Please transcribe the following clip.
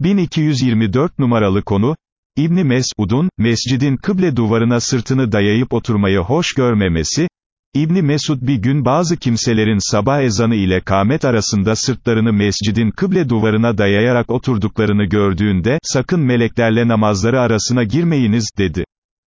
1224 numaralı konu, İbni Mesud'un, mescidin kıble duvarına sırtını dayayıp oturmayı hoş görmemesi, İbni Mesud bir gün bazı kimselerin sabah ezanı ile kâmet arasında sırtlarını mescidin kıble duvarına dayayarak oturduklarını gördüğünde, sakın meleklerle namazları arasına girmeyiniz, dedi.